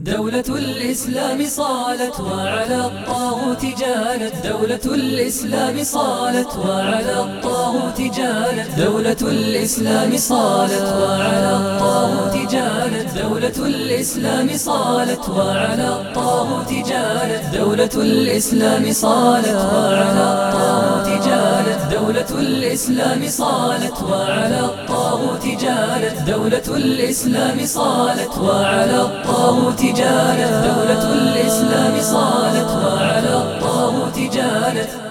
دولة الإسلام صالت وعلى الطاغوت جالت. دولة الإسلام صالت وعلى الطاغوت جالت. دولة الإسلام صالت وعلى الطاغوت جالت. دولة الإسلام صالت وعلى الطاغوت جالت. دولة الإسلام صالت وعلى الطاغوت جالت. دولة الإسلام صالت وعلى الطاغوت جالت. دولة الإسلام صالت وعلى الطاغوت الطاغوت جالت دولة الإسلام صالت وعلى الطاغوت جالت